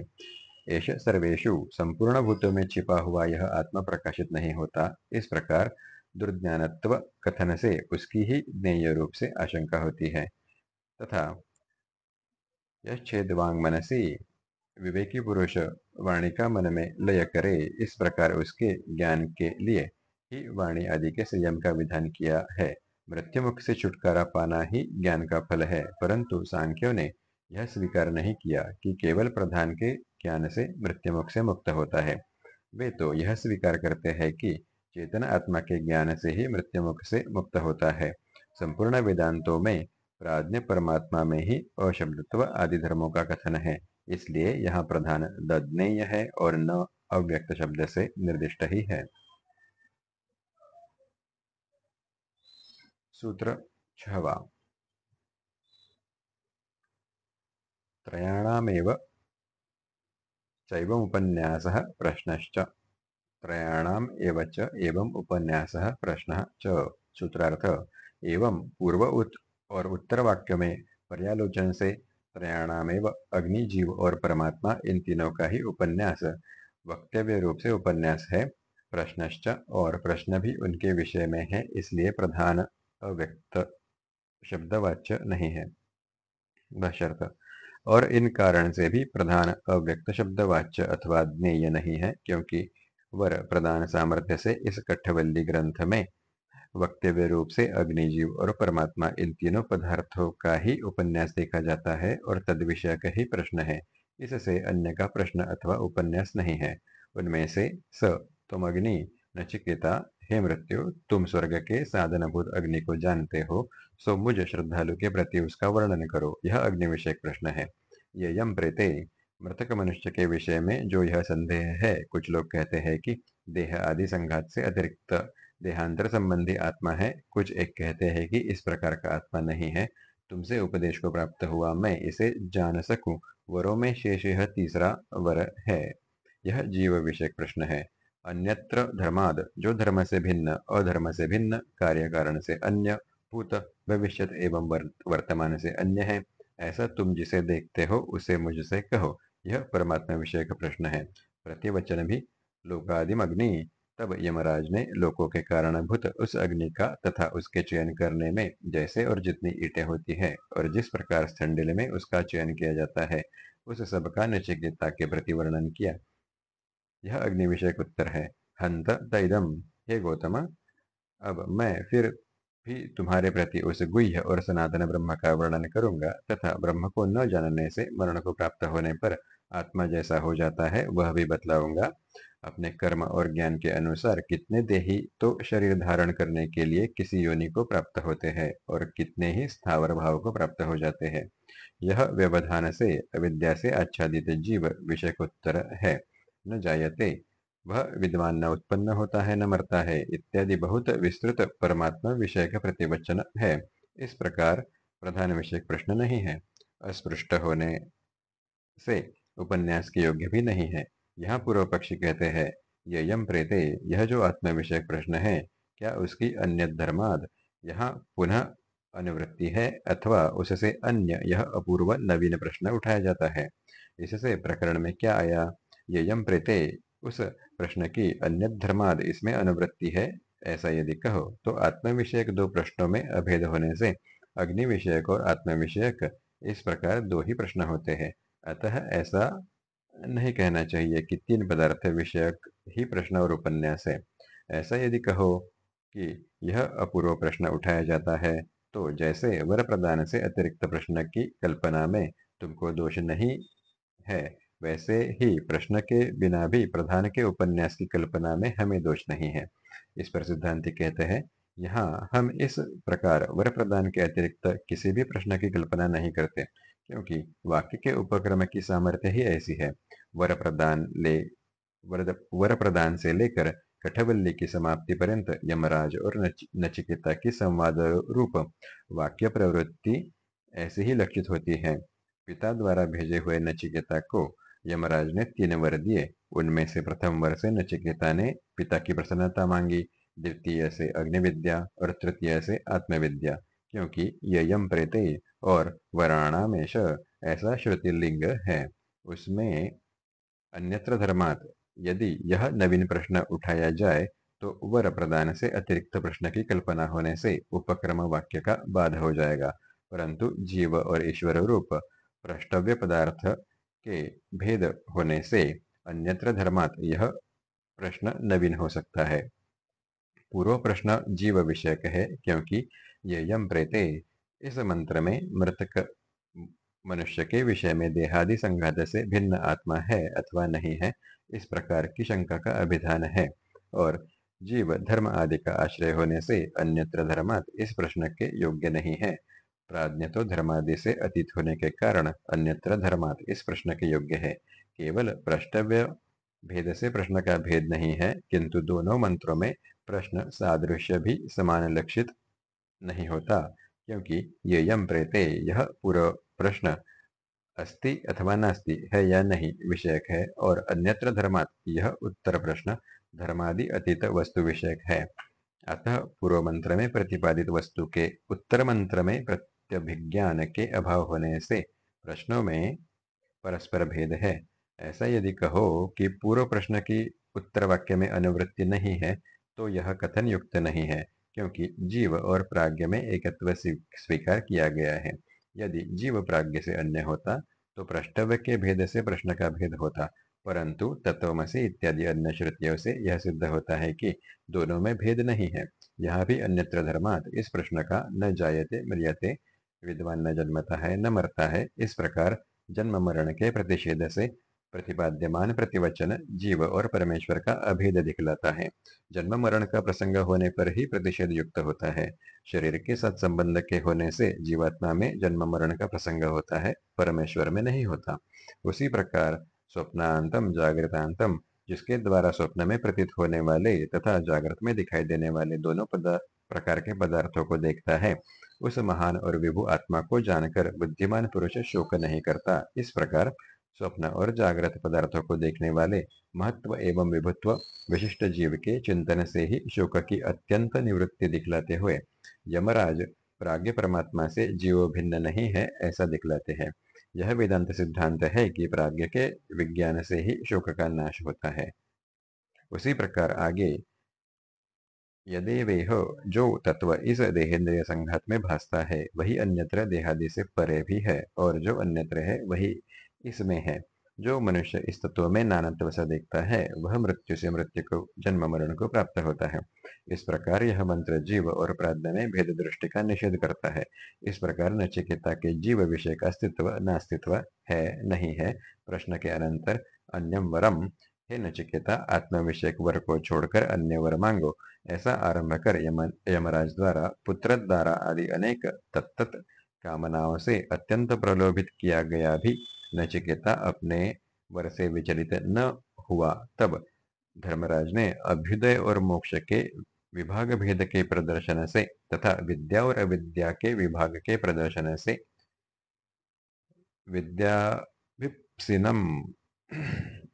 ऐश सर्वेशु संपूर्ण भूतों में छिपा हुआ यह आत्मा प्रकाशित नहीं होता। इस प्रकार दुर्ज्ञानत्व कथन से उसकी ही ज्ञेय रूप से आशंका होती है। तथा यछेदवांग मनसी विवेकी पुरुष वाणी का मन में लय करे इस प्रकार उसके ज्ञान के लिए ही वाणी आदि के संयम का विधान किया है। मृत्यु मुख से छुटकारा पाना ही ज्ञान का फल है, परंतु सांख्यों ने यह स्वीकार नहीं किया कि केवल प्रधान के ज्ञान से मृत्युमुख से मुक्त होता है। वे तो यह स्वीकार करते हैं कि चेतन आत्मा के ज्ञान से ही मृत्युमुख से मुक्त होता है। संपूर्ण वेदांतों में प्राज्ञ परमात्मा में ही अशब्दत्व आदि धर्मों का कथन है। इसलिए यहाँ प्रधान दज्ञेय है और न अव्यक्त शब्द से निर्दिष्ट ही है। सूत्र छवा। त्रयाणामेव चैवमुपन्यासः प्रश्नश्च। त्रयाणाम एव च एवं उपन्यासः प्रश्नः च। सूत्रार्थ, एवं पूर्व उत और उत्तर वाक्य में पर्यालोचन से त्रयाणामेव अग्नि जीव और परमात्मा इन तीनों का ही उपन्यास वक्तव्य रूप से उपन्यास है, प्रश्नश्च और प्रश्न भी उनके विषय में है, इसलिए प्रधान अव्यक्त शब्दवाच्य नहीं है। बशर्त और इन कारण से भी प्रधान अव्यक्त शब्दवाच्य अथवा ज्ञेय नहीं है, क्योंकि वर प्रधान सामर्थ्य से इस कठवल्ली ग्रंथ में वक्तव्य रूप से अग्निजीव और परमात्मा इन तीनों पदार्थों का ही उपन्यास देखा जाता है और तद विषय का ही प्रश्न है। इससे अन्य का प्रश्न अथवा उपन्यास नहीं है। उनमें से स, तुम अग्नि, नचिकेता, हे मृत्यु, तुम स्वर्ग के साधनभूत अग्नि को जानते हो, सो मुझ श्रद्धालु के प्रति उसका वर्णन करो। यह अग्नि विषय प्रश्न है। ये यम प्रेते, मृतक मनुष्य के विषय में जो यह संदेह है, कुछ लोग कहते हैं कि देह आदि संघात से अतिरिक्त देहांतर संबंधी आत्मा है। कुछ एक कहते हैं कि इस प्रकार का आत्मा नहीं है। तुमसे उपदेश को प्राप्त हुआ, मैं इसे जान सकूँ। वरों में शेष यह तीसरा वर है। यह जीव विषय प्रश्न है। अन्यत्र धर्माद, जो धर्म से भिन्न, अधर्म से भिन्न, कार्य कारण से अन्य भूत भविष्य एवं वर्तमान से अन्य है। ऐसा तुम जिसे देखते हो, उसे मुझसे कहो। यह परमात्मा विषय का प्रश्न है। प्रतिवचन भी लोकादिम अग्नि तब यमराज ने लोकों के कारणभूत उस अग्नि का तथा उसके चयन करने में जैसे और जितनी ईटे होती है और जिस प्रकार स्थंडिल में उसका चयन किया जाता है, उस सब का नचिकेता के प्रति वर्णन किया। यह अग्नि विषय उत्तर है। हंत तैदम। हे गौतम, अब मैं फिर भी तुम्हारे प्रति उस गुह्य और सनातन ब्रह्म का वर्णन करूँगा तथा ब्रह्म को न जानने से मरण को प्राप्त होने पर आत्मा जैसा हो जाता है, वह भी बतलाऊँगा। अपने कर्म और ज्ञान के अनुसार कितने देही तो शरीर धारण करने के लिए किसी योनि को प्राप्त होते हैं और कितने ही स्थावर भाव को प्राप्त हो जाते हैं। यह व्यवधान से अविद्या से आच्छादित जीव विषय उत्तर है। न जायते, वह विद्वान न उत्पन्न होता है न मरता है, इत्यादि बहुत विस्तृत परमात्मा विषय का प्रतिवचन है। इस प्रकार प्रधान विषय प्रश्न नहीं है। अस्पृष्ट होने से उपन्यास के योग्य भी नहीं है। यहाँ पूर्व पक्षी कहते हैं ये यम प्रेते, यह जो आत्म विषय प्रश्न है, क्या उसकी अन्य धर्माद यहाँ पुनः अनुवृत्ति है अथवा उससे अन्य यह अपूर्व नवीन प्रश्न उठाया जाता है? इससे प्रकरण में क्या आया? ये यम प्रेते, उस प्रश्न की अन्य धर्माद इसमें अनुवृत्ति है? ऐसा यदि कहो तो आत्म विषयक दो प्रश्नों में अभेद होने से अग्नि विषयक और आत्म विषयक इस प्रकार दो ही प्रश्न होते हैं। अतः ऐसा नहीं कहना चाहिए कि तीन पदार्थ विषयक ही प्रश्न और उपन्यास है। ऐसा यदि कहो कि यह अपूर्व प्रश्न उठाया जाता है तो जैसे वर प्रदान से अतिरिक्त प्रश्न की कल्पना में तुमको दोष नहीं है, वैसे ही प्रश्न के बिना भी प्रधान के उपन्यास की कल्पना में हमें दोष नहीं है। इस पर सिद्धांति कहते हैं, यहाँ हम इस प्रकार वर प्रदान के अतिरिक्त किसी भी प्रश्न की कल्पना नहीं करते, क्योंकि वाक्य के उपक्रम की सामर्थ्य ही ऐसी है। वर प्रदान ले वर, वर प्रदान से लेकर कठवल्ली की समाप्ति पर्यंत यमराज और नच, नचिकेता की संवाद रूप वाक्य प्रवृत्ति ऐसे ही लक्षित होती है। पिता द्वारा भेजे हुए नचिकेता को यमराज ने तीन वर दिए। उनमें से प्रथम वर से नचिकेता ने पिता की प्रसन्नता मांगी द्वितीय से अग्निविद्या और तृतीय से आत्मविद्या क्योंकि ये यम प्रेत और वराणामेश ऐसा श्रुतिलिंग है। उसमें अन्यत्र धर्मात यदि यह नवीन प्रश्न उठाया जाए तो वर प्रदान से अतिरिक्त प्रश्न की कल्पना होने से उपक्रम वाक्य का बाध हो जाएगा। परंतु जीव और ईश्वर रूप, प्रष्टव्य पदार्थ के भेद होने से अन्यत्र धर्मात यह प्रश्न नवीन हो सकता है। पूर्व प्रश्न जीव विषयक है, क्योंकि ये यम प्रेते। इस मंत्र में मृतक मनुष्य के विषय में देहादि संघात से भिन्न आत्मा है अथवा नहीं है, इस प्रकार की शंका का अभिधान है। और जीव, धर्म आदि का आश्रय होने से अन्यत्र धर्मात इस प्रश्न के योग्य नहीं है। प्राज्ञ तो धर्मादि से अतीत होने के कारण अन्यत्र धर्मात इस प्रश्न के योग्य है। केवल प्रष्टव्य भेद से प्रश्न का भेद नहीं है, किंतु दोनों मंत्रों में प्रश्न सादृश्य भी समान लक्षित नहीं होता। क्योंकि ये यम प्रेते, यह पूर्व प्रश्न अस्ति अथवा नास्ति, है या नहीं, विषयक है, और अन्यत्र धर्मात, यह उत्तर प्रश्न, धर्मादि अतीत वस्तु विषयक है। अतः पूर्व मंत्र में प्रतिपादित वस्तु के उत्तर मंत्र में प्रत्यभिज्ञान के अभाव होने से प्रश्नों में परस्पर भेद है। ऐसा यदि कहो कि पूर्व प्रश्न की उत्तर वाक्य में अनुवृत्ति नहीं है तो यह कथन युक्त नहीं है। क्योंकि जीव और प्राग्ञ में एकत्व स्वीकार किया गया है। यदि जीव प्राग्ञ से अन्य होता तो प्रष्टव्य के भेद से प्रश्न का भेद होता। परंतु तत्वमसी इत्यादि अन्य श्रुतियों से यह सिद्ध होता है कि दोनों में भेद नहीं है। यहाँ भी अन्यत्र धर्मात इस प्रश्न का न जायते म्रियते, विद्वान न जन्मता है न मरता है। इस प्रकार जन्म मरण के प्रतिषेध से प्रतिपाद्यमान, प्रतिवचन, जीव और परमेश्वर का अभेद दिखलाता है। जन्म मरण का प्रसंग होने पर ही प्रतिषेध युक्त होता है। शरीर के साथ संबंध के होने से जीवात्मा में जन्म मरण का प्रसंग होता है, परमेश्वर में नहीं होता। उसी प्रकार स्वप्नांतम, जागृतांतम, जिसके द्वारा स्वप्न में प्रतीत होने वाले तथा जागृत में दिखाई देने वाले दोनों प्रकार के पदार्थों को देखता है। उस महान और विभु आत्मा को जानकर बुद्धिमान पुरुष शोक नहीं करता। इस प्रकार स्वप्न और जागृत पदार्थों को देखने वाले महत्व एवं विभुत्व विशिष्ट जीव के चिंतन से ही शोक की अत्यंत निवृत्ति दिखलाते हुए यमराज प्राग्ञ परमात्मा से जीव भिन्न नहीं है ऐसा दिखलाते हैं। यह वेदांत सिद्धांत है कि प्राज्ञ के विज्ञान से ही शोक का नाश होता है। उसी प्रकार आगे, यदि जो तत्व इस देहेंद्रिय संघात में भासता है, वही अन्यत्र देहादि से परे भी है, और जो अन्यत्र है, वही इसमें है, जो मनुष्य इस तत्व में नानत्व सा देखता है, वह मृत्यु से मृत्यु को, जन्म मरण को प्राप्त होता है। इस प्रकार यह मंत्र जीव और प्राज्ञ में भेद दृष्टि का निषेध करता है। इस प्रकार नचिकेता के जीव विषय का अस्तित्व, नास्तित्व है, नहीं है? प्रश्न के अनंतर, अन्यम वरम। हे नचिकेता आत्म विषय वर को छोड़कर अन्य वर मांगो। ऐसा आरंभ कर यम, यमराज द्वारा पुत्र द्वारा आदि अनेक तत्त कामनाओं से अत्यंत प्रलोभित किया गया भी नचिकेता अपने वर से विचलित न हुआ। तब धर्मराज ने अभ्युदय और मोक्ष के विभाग भेद के प्रदर्शन से तथा विद्या और अविद्या के विभाग के प्रदर्शन से विद्या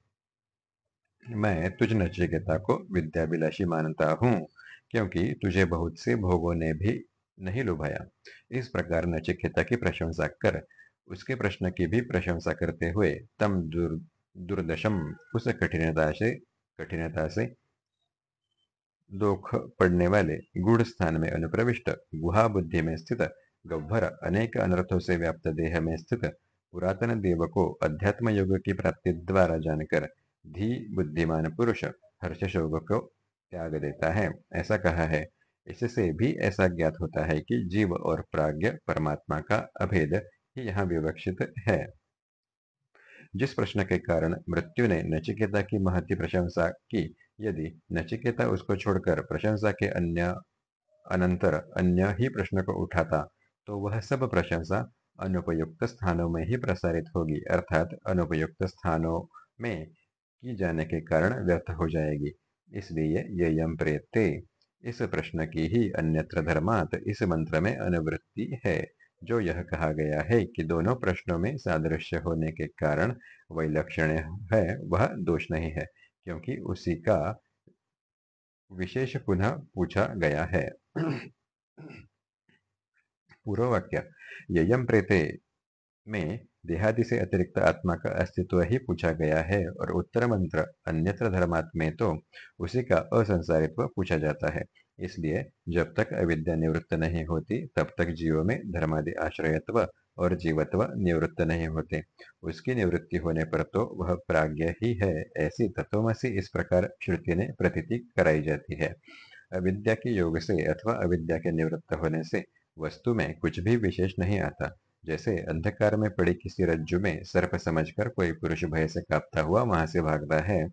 मैं तुझ नचिकेता को विद्याभिलाषी मानता हूँ, क्योंकि तुझे बहुत से भोगों ने भी नहीं लुभाया। इस प्रकार नचिकेता की प्रशंसा कर उसके प्रश्न की भी प्रशंसा करते हुए तम दुर, दुर्दशम उस कठिनता से कठिनता से दुख पड़ने वाले गुड़ स्थान में अनुप्रविष्ट गुहा बुद्धि में स्थित गह्वर अनेक अनर्थों से व्याप्त देह में स्थित पुरातन देव को अध्यात्म योग की प्राप्ति द्वारा जानकर धी बुद्धिमान पुरुष हर्ष शोक को त्याग देता है। ऐसा कहा है। इससे भी ऐसा ज्ञात होता है कि जीव और प्राज्ञ परमात्मा का अभेद यहाँ विवक्षित है। जिस प्रश्न के कारण मृत्यु ने नचिकेता की महती प्रशंसा की, यदि नचिकेता उसको छोड़कर प्रशंसा के अन्य, अनंतर अन्य ही प्रश्न को उठाता तो वह सब प्रशंसा अनुपयुक्त स्थानों में ही प्रसारित होगी, अर्थात अनुपयुक्त स्थानों में की जाने के कारण व्यर्थ हो जाएगी। इसलिए ये यम प्रेते इस प्रश्न की ही अन्यत्र धर्मात इस मंत्र में अनुवृत्ति है। जो यह कहा गया है कि दोनों प्रश्नों में सादृश्य होने के कारण वैलक्षण्य है, वह दोष नहीं है, क्योंकि उसी का विशेष पुनः पूछा गया है। पूर्व वाक्य यम प्रेते में देहादि से अतिरिक्त आत्मा का अस्तित्व ही पूछा गया है और उत्तर मंत्र अन्यत्र धर्मात्मे तो उसी का असंसारित्व पूछा जाता है। इसलिए जब तक अविद्या निवृत्त नहीं होती, तब तक जीव में धर्मादि आश्रयत्व और जीवत्व निवृत्त नहीं होते। उसकी निवृत्ति होने पर तो वह प्राज्ञ ही है, ऐसी तत्वमसी इस प्रकार श्रुति ने प्रतीति कराई जाती है। अविद्या के योग से अथवा अविद्या के निवृत्त होने से वस्तु में कुछ भी विशेष नहीं आता। जैसे अंधकार में पड़ी किसी रज्जु में सर्प समझकर कोई पुरुष भय से कांपता हुआ वहाँ से भागता है।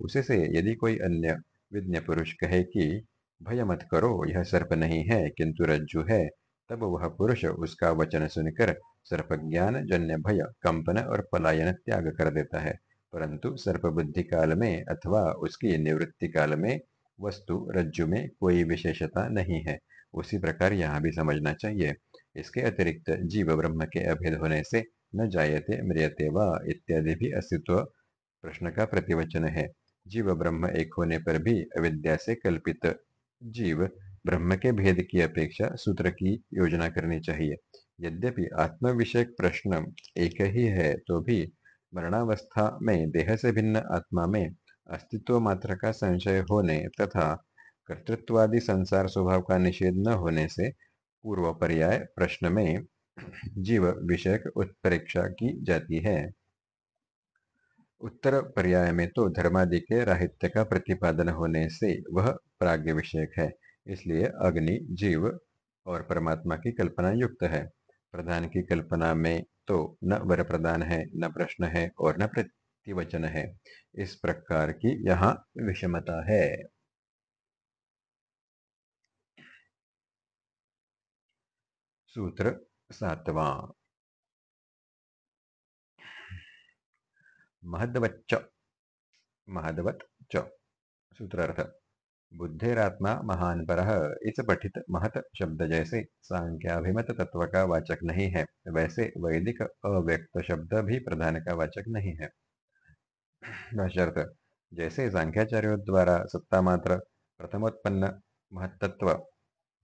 उसे से यदि कोई अन्य विज्ञ पुरुष कहे कि भय मत करो, यह सर्प नहीं है, किंतु रज्जु है। तब वह पुरुष उसका वचन सुनकर सर्प ज्ञान जन्य भय, कंपन और पलायन त्याग कर देता है। परंतु सर्प बुद्धि काल में अथवा उसकी निवृत्ति काल में वस्तु रज्जु में कोई विशेषता नहीं है। उसी प्रकार यहाँ भी समझना चाहिए, इसके अतिरिक्त जीव ब्रह्म के अभेद होने से न जायते म्रियते व इत्यादि भी अस्तित्व प्रश्न का प्रतिवचन है। जीव ब्रह्म एक होने पर भी अविद्या से कल्पित जीव ब्रह्म के भेद की अपेक्षा सूत्र की योजना करनी चाहिए। यद्यपि आत्म विषयक प्रश्न एक ही है तो भी मरणावस्था में देह से भिन्न आत्मा में अस्तित्व मात्र का संशय होने तथा कर्तृत्वादि संसार स्वभाव का निषेध न होने से पूर्व पर्याय प्रश्न में जीव विषयक उत्प्रेक्षा की जाती है। उत्तर पर्याय में तो धर्मादि के राहित्य का प्रतिपादन होने से वह प्राग्ञ विषयक है। इसलिए अग्नि, जीव और परमात्मा की कल्पना युक्त है। प्रधान की कल्पना में तो न वर प्रदान है, न प्रश्न है और न प्रतिवचन है। इस प्रकार की यहाँ विषमता है। सूत्र सातवां महदवच्च। महदवत च सूत्रार्थ। बुद्धिरात्मा महान पर। इस पठित महत शब्द जैसे। सांख्याभिमत तत्व का वाचक नहीं है। वैसे वैदिक अव्यक्त शब्द भी प्रधान का वाचक नहीं है। जैसे सांख्याचार्यों द्वारा सत्ता मात्र प्रथमोत्पन्न महत्त्व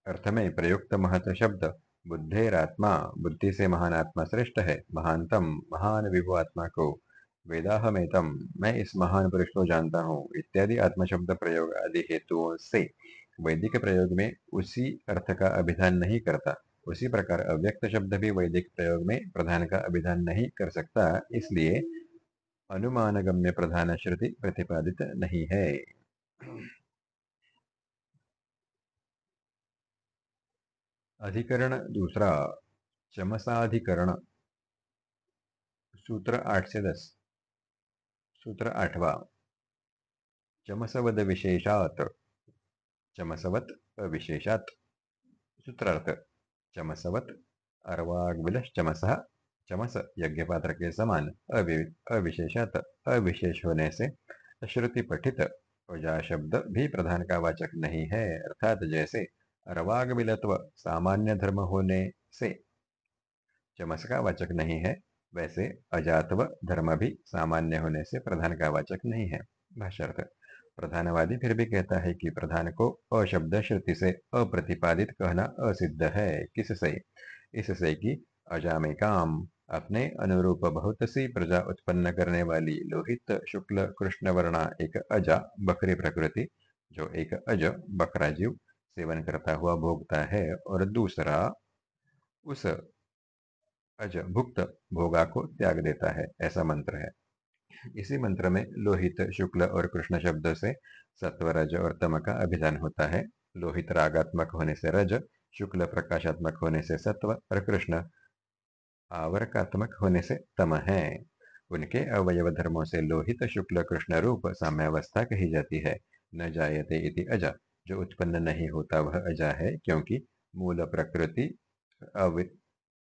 अर्थ में प्रयुक्त महत शब्द बुद्धेरात्मा बुद्धि से महान आत्मा श्रेष्ठ है। महानतम महान विभु आत्मा को वेदाहमेतम। मैं इस महान पुरुष को जानता हूँ। इत्यादि आत्मशब्द प्रयोग आदि हेतुओं से वैदिक प्रयोग में उसी अर्थ का अभिधान नहीं करता। उसी प्रकार अव्यक्त शब्द भी वैदिक प्रयोग में प्रधान का अभिधान नहीं कर सकता। इसलिए अनुमान गम्य प्रधान श्रुति प्रतिपादित नहीं है। अधिकरण दूसरा। चमसाधिकरण। सूत्र आठ से दस। सूत्र आठवा चमसवद विशेषात। चमसवत अविशेषात। सूत्रार्थ, चमसवत अर्वाग्विलश्चमस। चमस यज्ञ पात्र के समान अविशेषात। अविशेष होने से श्रुति पठित प्रजा शब्द भी प्रधान का वाचक नहीं है, अर्थात जैसे अर्वाग्विलत्व सामान्य धर्म होने से चमस का वाचक नहीं है वैसे अजातव धर्म भी सामान्य होने से प्रधान का वाचक नहीं है, भाष्यर्थ। प्रधानवादी फिर भी कहता है कि प्रधान को अशब्द श्रुति से अप्रतिपादित कहना असिद्ध है। किससे? इससे कि अजामे काम, अपने अनुरूप बहुत सी प्रजा उत्पन्न करने वाली लोहित, शुक्ल, कृष्ण, वर्णा, एक अजा बकरी प्रकृति, जो एक अज बकरा जीव सेवन करता हुआ भोगता है, और दूसरा, उस अज भुक्त भोगा को त्याग देता है, ऐसा मंत्र है। इसी मंत्र में लोहित शुक्ल और कृष्ण शब्द से सत्व रज और तम का अभिधान होता है। लोहित रागात्मक होने से रज, शुक्ल प्रकाशात्मक होने से सत्व और कृष्ण आवरकात्मक होने से तम है। उनके अवयव धर्मों से लोहित शुक्ल कृष्ण रूप साम्यावस्था कही जाती है। न जायते इति अजा, जो उत्पन्न नहीं होता वह अजा है, क्योंकि मूल प्रकृति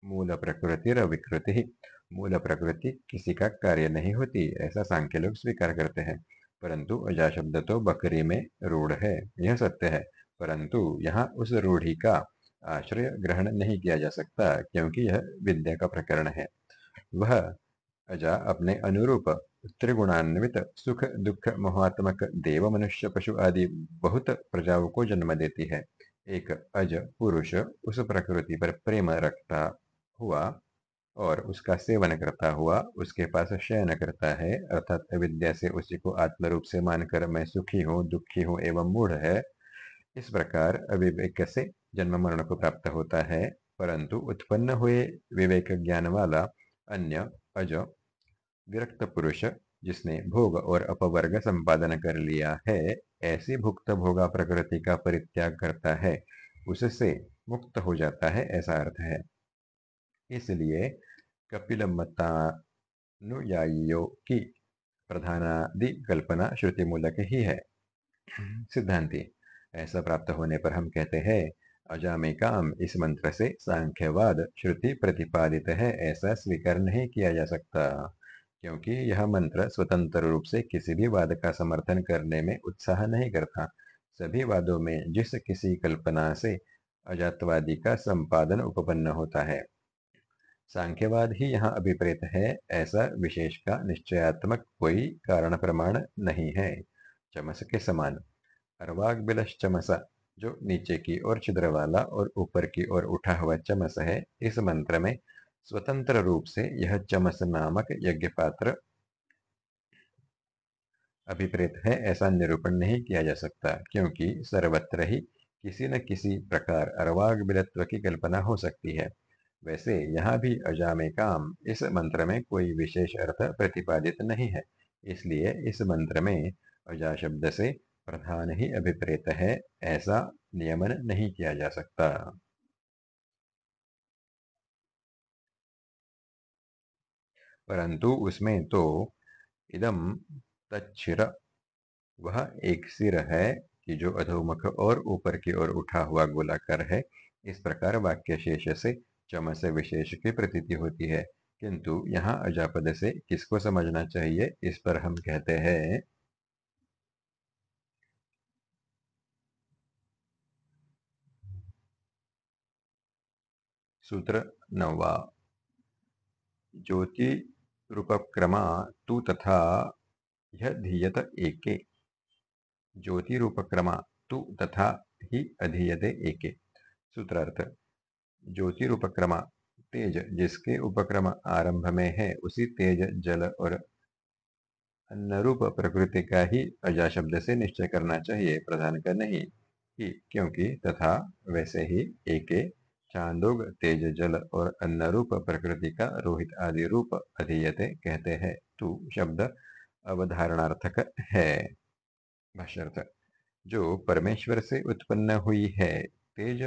मूल प्रकृति विकृति। मूल प्रकृति किसी का कार्य नहीं होती, ऐसा सांख्य लोग स्वीकार करते हैं। परंतु अजा शब्द तो बकरी में रूढ़ है, यह सत्य है। परंतु यहाँ उस रूढ़ी का आश्रय ग्रहण नहीं किया जा सकता, क्योंकि यह विद्या का प्रकरण है। वह अजा अपने अनुरूप त्रिगुणान्वित सुख, दुख, मोहात्मक, देव, मनुष्य, पशु आदि बहुत प्रजाओं को जन्म देती है। एक अज पुरुष उस प्रकृति पर प्रेम रखता हुआ और उसका सेवन करता हुआ उसके पास शयन करता है, अर्थात विद्या से उसी को आत्म रूप से मानकर मैं सुखी हूँ, दुखी हूँ एवं मूढ़ है। इस प्रकार अविवेक से जन्म मरण को प्राप्त होता है, परंतु उत्पन्न हुए विवेक ज्ञान वाला अन्य अज विरक्त पुरुष जिसने भोग और अपवर्ग संपादन कर लिया है, ऐसी भुक्त भोगा प्रकृति का परित्याग करता है, उससे मुक्त हो जाता है, ऐसा अर्थ है। इसलिए कपिल मतानुयायियों की प्रधानादि कल्पना श्रुति मूलक ही। है सिद्धांति ऐसा प्राप्त होने पर हम कहते हैं अजामे काम इस मंत्र से सांख्यवाद श्रुति प्रतिपादित है ऐसा स्वीकार नहीं किया जा सकता। क्योंकि यह मंत्र स्वतंत्र रूप से किसी भी वाद का समर्थन करने में उत्साह नहीं करता। सभी वादों में जिस किसी कल्पना से अजातवादी का संपादन उपपन्न होता है सांख्यवाद ही यहाँ अभिप्रेत है, ऐसा विशेष का निश्चयात्मक कोई कारण प्रमाण नहीं है। चमस के समान। अर्वाग बिलश चमसा, जो नीचे की ओर छिद्र वाला और ऊपर की ओर उठा हुआ चमस है, इस मंत्र में स्वतंत्र रूप से यह चमस नामक यज्ञ पात्र अभिप्रेत है, ऐसा निरूपण नहीं किया जा सकता, क्योंकि सर्वत्र ही किसी न किसी प्रकार अर्वाग बिलत्व की कल्पना हो सकती है। वैसे यहाँ भी अजामे काम, इस मंत्र में कोई विशेष अर्थ प्रतिपादित नहीं है, इसलिए इस मंत्र में अजा शब्द से प्रधान ही अभिप्रेत है, ऐसा नियमन नहीं किया जा सकता। परंतु उसमें तो इदम तच्छिर, वह एक सिर है कि जो अधोमुख और ऊपर की ओर उठा हुआ गोलाकार है, इस प्रकार वाक्य शेष से चमस विशेष की प्रतीति होती है। किंतु यहाँ अजापद से किसको समझना चाहिए, इस पर हम कहते हैं। सूत्र नवा। ज्योति रूपक्रमा तु तथा यह धीयत एके। ज्योति रूपक्रमा तु तथा ही अधीयते एके। सूत्रार्थ। ज्योति उपक्रमा तेज जिसके उपक्रम आरंभ में है, उसी तेज जल और अन्नरूप प्रकृति का ही अजा शब्द से निश्चय करना चाहिए, प्रधान का नहीं। ही क्योंकि तथा वैसे ही एके चांदोग, तेज जल और अन्न रूप प्रकृति का रोहित आदि रूप अधीयते कहते हैं। तू शब्द अवधारणार्थक है। भाष्यर्थ, जो परमेश्वर से उत्पन्न हुई है, तेज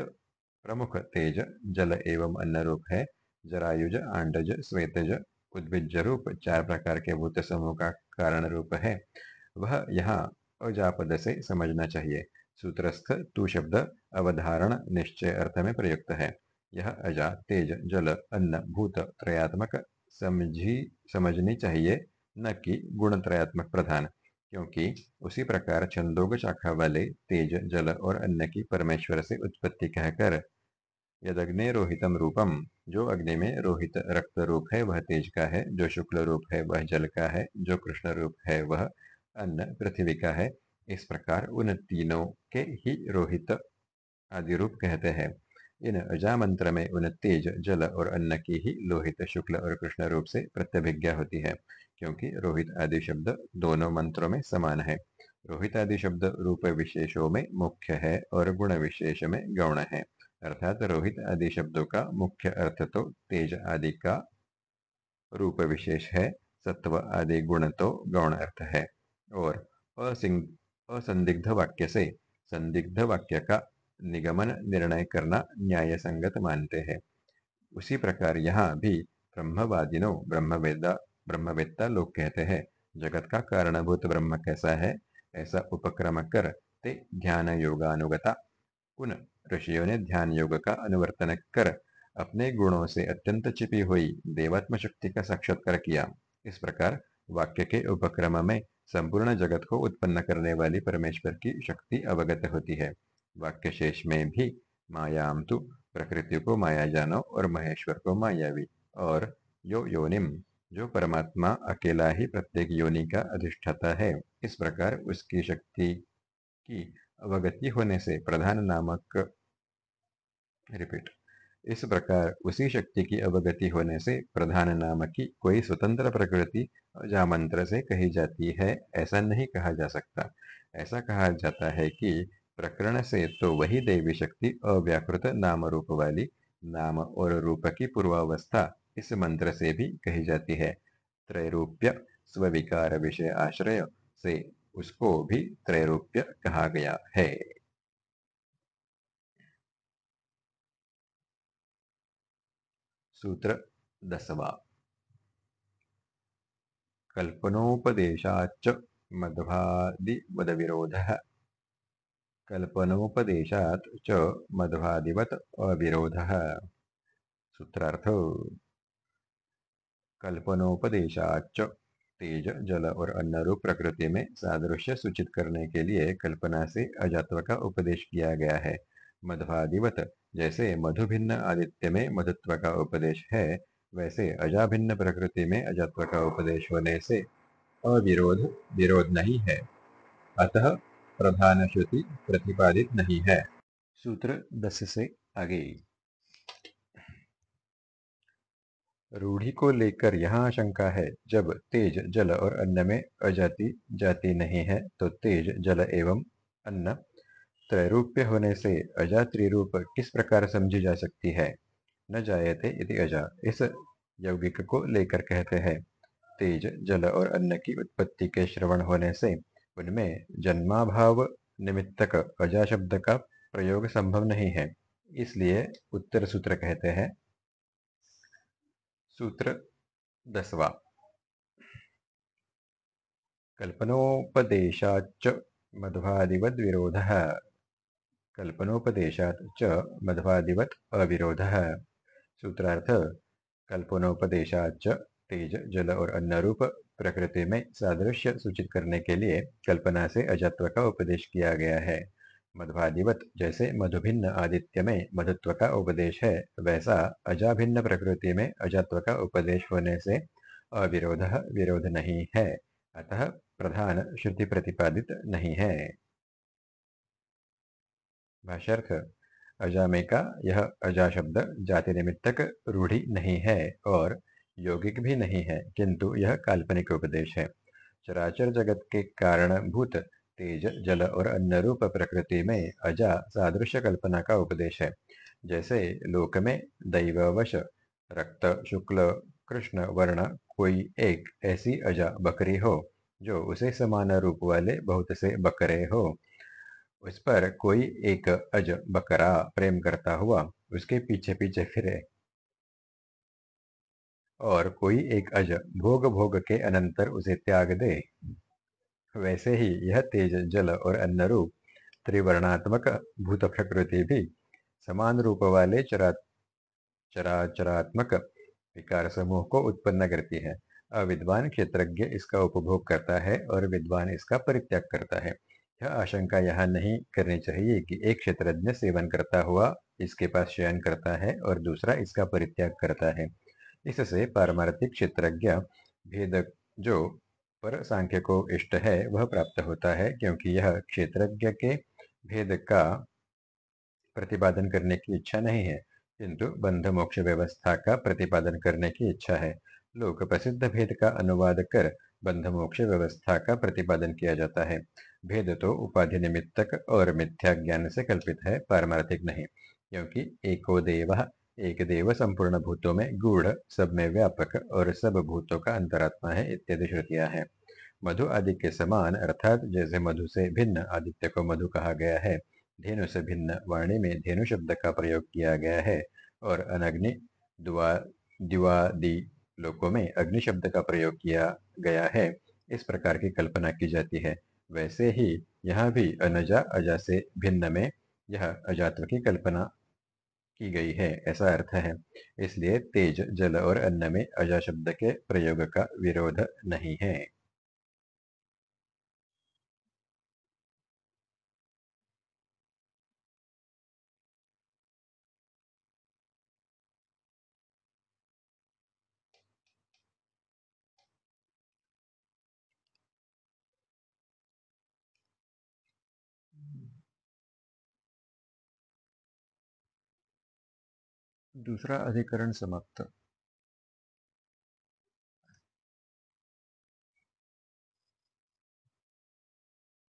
प्रमुख तेज, जल एवं अन्न रूप है, जरायुज आंडज श्वेतज, उद्भिज रूप, चार प्रकार के भूत समूह का कारण रूप है। वह यहाँ अजापद से समझना चाहिए। सूत्रस्थ, तू शब्द, अवधारण, निश्चय अर्थ में प्रयुक्त है। यह अजा, तेज, जल, अन्न, भूत, त्रयात्मक, समझी, समझनी चाहिए, न कि गुण त्रयात्मक प्रधान। क्योंकि उसी प्रकार छंदोग शाखा वाले तेज, जल और अन्न की परमेश्वर से उत्पत्ति कहकर, यदग्नि रोहितम रूपम, जो अग्नि में रोहित रक्त रूप है, वह तेज का है, जो शुक्ल रूप है, वह जल का है, जो कृष्ण रूप है, वह अन्न, पृथ्वी का है। इस प्रकार उन तीनों के ही रोहित आदि रूप कहते हैं। इन अजा मंत्र में उन तेज, जल और अन्न की ही लोहित, शुक्ल और कृष्ण रूप से प्रत्यभिज्ञा होती है। क्योंकि रोहित आदि शब्द दोनों मंत्रों में समान है। रोहित आदि शब्द रूप विशेषों में मुख्य है और गुण विशेष में गौण है। अर्थात रोहित आदि शब्दों का मुख्य अर्थ तो तेज आदि का रूप विशेष है, सत्व आदि गुण तो गौण अर्थ है। और असंदिग्ध वाक्य से संदिग्ध वाक्य का निगमन निर्णय करना न्याय संगत मानते हैं। उसी प्रकार यहाँ भी ब्रह्मवादिनो, ब्रह्मवेदा ब्रह्मवेत्ता लोग कहते हैं, जगत का कारणभूत ब्रह्म कैसा है? ऐसा उपक्रम कर ते ध्यान योगानुगता उन ऋषियों ने ध्यान योग का अनुवर्तन कर अपने गुणों से अत्यंत छिपी हुई देवात्म शक्ति का साक्षात्कार किया। इस प्रकार वाक्य के उपक्रम में संपूर्ण जगत को उत्पन्न करने वाली परमेश्वर की शक्ति अवगत होती है। वाक्य शेष में भी मायाम तु प्रकृति को माया जानो और महेश्वर को मायावी और यो योनिम जो परमात्मा अकेला ही प्रत्येक योनि का अधिष्ठाता है, इस प्रकार उसकी शक्ति की अवगति होने से प्रधान नामक रिपीट। इस प्रकार उसी शक्ति की अवगति होने से प्रधान नाम की कोई स्वतंत्र प्रकृति जामंत्र से कही जाती है, ऐसा नहीं कहा जा सकता। ऐसा कहा जाता है कि प्रकरण से तो वही देवी शक्ति अव्याकृत नाम रूप वाली, नाम और रूप की पूर्वावस्था इस मंत्र से भी कही जाती है। त्रैरूप्य स्विकार विषय आश्रय से उसको भी त्रैरूप्य कहा गया है। सूत्र दसवा। कल्पनोपदेशाच मध्वादिवदविरोधः कल्पनोपदेशात च मध्वादिवत अविरोध। सूत्रार्थ कल्पनोपदेशाच तेज, जल और अन्न रूप प्रकृति में सादृश्य सूचित करने के लिए कल्पना से अजात्व का उपदेश किया गया है। मध्वादिवत, जैसे मधुभिन्न आदित्य में मधुत्व का उपदेश है, वैसे अजाभिन्न प्रकृति में अजात्व का उपदेश होने से अविरोध, विरोध नहीं है। अतः प्रधान श्रुति प्रतिपादित नहीं है। सूत्र दस से आगे। रूढ़ी को लेकर यहाँ आशंका है। जब तेज जल और अन्न में अजाति जाति नहीं है तो तेज जल एवं अन्न त्रैरूप्य होने से अजा त्रिरूप किस प्रकार समझी जा सकती है? न जायते यदि अजा। इस यौगिक को लेकर कहते हैं, तेज जल और अन्न की उत्पत्ति के श्रवण होने से उनमें जन्माभाव निमित्तक अजा शब्द का प्रयोग संभव नहीं है। इसलिए उत्तर सूत्र कहते हैं सूत्र दसवा। कल्पनोपदेशाच मध्वादिवद विरोध कल्पनोपदेशात च मध्वादिवत अविरोध। सूत्रार्थ कल्पनोपदेशाच तेज, जल और अन्न रूप प्रकृति में सादृश्य सूचित करने के लिए कल्पना से अजत्व का उपदेश किया गया है। मध्वादिवत जैसे मधुभिन्न आदित्य में मधुत्व का उपदेश है, वैसा अजाभिन्न प्रकृति में अजत्व का उपदेश होने से अविरोध विरोध नहीं है, अतः प्रधान श्रुति प्रतिपादित नहीं है। भाष्यर्थ अजामे का यह अजा शब्द जाति निमित्तक रूढ़ी नहीं है और यौगिक भी नहीं है, किंतु यह काल्पनिक उपदेश है। चराचर जगत के कारणभूत तेज, जल और अन्य रूप प्रकृति में अजा सादृश्य कल्पना का उपदेश है। जैसे लोक में दैववश, रक्त, शुक्ल, कृष्ण, वर्ण, कोई एक ऐसी अजा बकरी हो, जो उसे समान रूप वाले बहुत से बकरे हो। उस पर कोई एक अज बकरा प्रेम करता हुआ उसके पीछे पीछे फिरे। और कोई एक अज भोग भोग के अनंतर उसे त्याग दे। वैसे ही यह तेज जल और अन्न रूप त्रिवर्णात्मक भूत प्रकृति भी समान रूप वाले चरा चराचरात्मक विकार समूह को उत्पन्न करती है। अविद्वान क्षेत्रज्ञ इसका उपभोग करता है और विद्वान इसका परित्याग करता है। यह आशंका यहाँ नहीं करनी चाहिए कि एक क्षेत्रज्ञ सेवन करता हुआ इसके पास शयन करता है और दूसरा इसका परित्याग करता है। इससे पारमार्थिक क्षेत्रज्ञ भेद जो पर सांख्य को इष्ट है, वह प्राप्त होता है, क्योंकि यह क्षेत्रज्ञ के भेद का प्रतिपादन करने की इच्छा नहीं है, किंतु बंध मोक्ष व्यवस्था का प्रतिपादन करने की इच्छा है। लोक प्रसिद्ध भेद का अनुवाद कर बंध मोक्ष व्यवस्था का प्रतिपादन किया जाता है। भेद तो उपाधि निमित्तक और मिथ्या ज्ञान से कल्पित है, पारमार्थिक नहीं, क्योंकि एको देव एक देव संपूर्ण भूतों में गूढ़, सब में व्यापक और सब भूतों का अंतरात्मा है इत्यादि श्रुतियाँ हैं। मधु आदि के समान, अर्थात जैसे मधु से भिन्न आदित्य को मधु कहा गया है, धेनु से भिन्न वाणी में धेनु शब्द का प्रयोग किया गया है और अनग्नि दुआ दिवादि लोकों में अग्नि शब्द का प्रयोग किया गया है। इस प्रकार की कल्पना की जाती है। वैसे ही यहाँ भी अनजा, अजा से भिन्न में यह अजात्व की कल्पना की गई है, ऐसा अर्थ है। इसलिए तेज जल और अन्न में अजा शब्द के प्रयोग का विरोध नहीं है। दूसरा अधिकरण समाप्त